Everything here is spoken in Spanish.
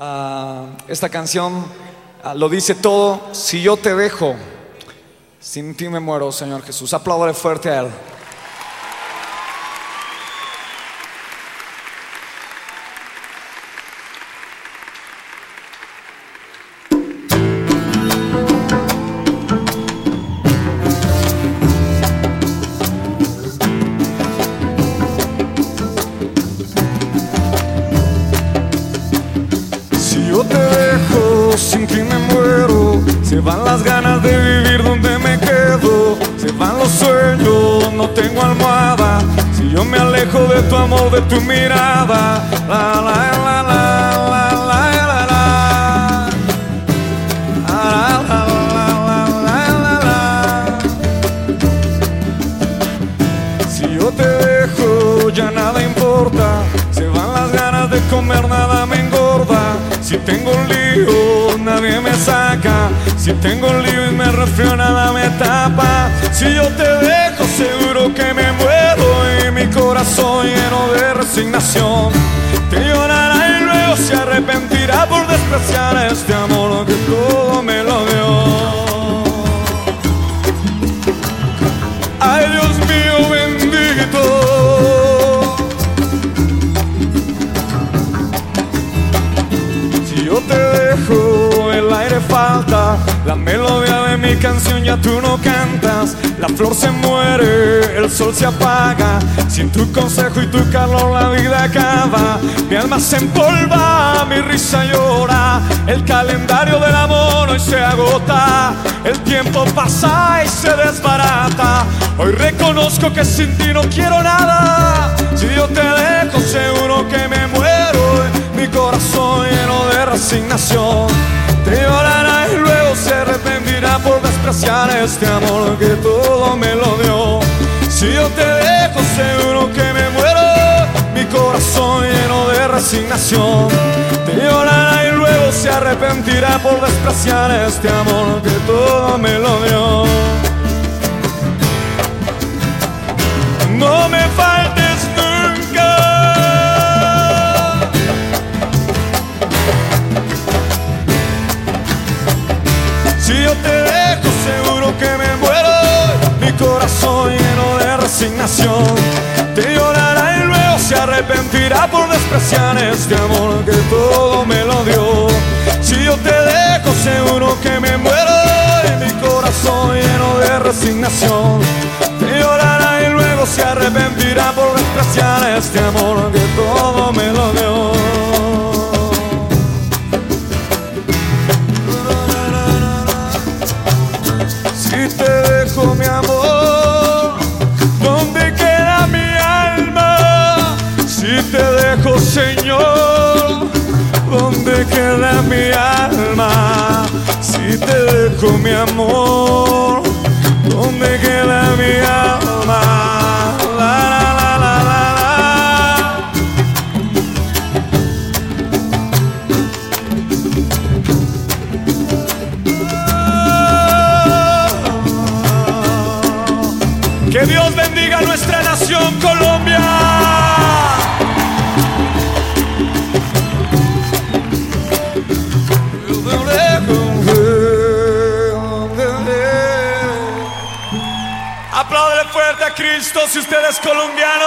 Ah, esta canción ah, lo dice todo. Si yo te dejo, sin ti me muero, Señor Jesús. Apláudale fuerte a Él. Se van las ganas de vivir donde me quedo. Se van los sueños, no tengo almohada. Si yo me alejo de tu amor, de tu mirada. Si tengo un lío y me resfrío, nada me tapa. Si yo te dejo, seguro que me muero. Y mi corazón lleno de resignación. Te llorará y luego se arrepentirá por despreciar este amor que todo me lo dio. Ay Dios mío bendito Si yo te dejo el aire falta La melodía de mi canción ya tú no cantas. La flor se muere, el sol se apaga. Sin tu consejo y tu calor la vida acaba. Mi alma se empolva, mi risa llora. El calendario del amor hoy se agota. El tiempo pasa y se desbarata. Hoy reconozco que sin ti no quiero nada. Si yo te dejo seguro que me muero. Mi corazón lleno de resignación. Te llorará despreciar este amor que todo me lo dio. Si yo te dejo seguro que me muero. Mi corazón lleno de resignación. Te llorará y luego se arrepentirá por despreciar este amor que todo me lo dio. No me corazón lleno de resignación. Te llorará y luego se arrepentirá por despreciar este amor que todo me lo dio. Si yo te dejo, seguro que me muero. Y mi corazón lleno de resignación. Te llorará y luego se arrepentirá por despreciar este amor que todo me lo dio. Te dejo, Señor, ¿dónde queda mi alma? Si te dejo mi amor, ¿dónde queda mi alma? La, la, la, la, la, la. Que Dios bendiga nuestra nación Colombia. Apláudele fuerte a Cristo si usted es colombiano.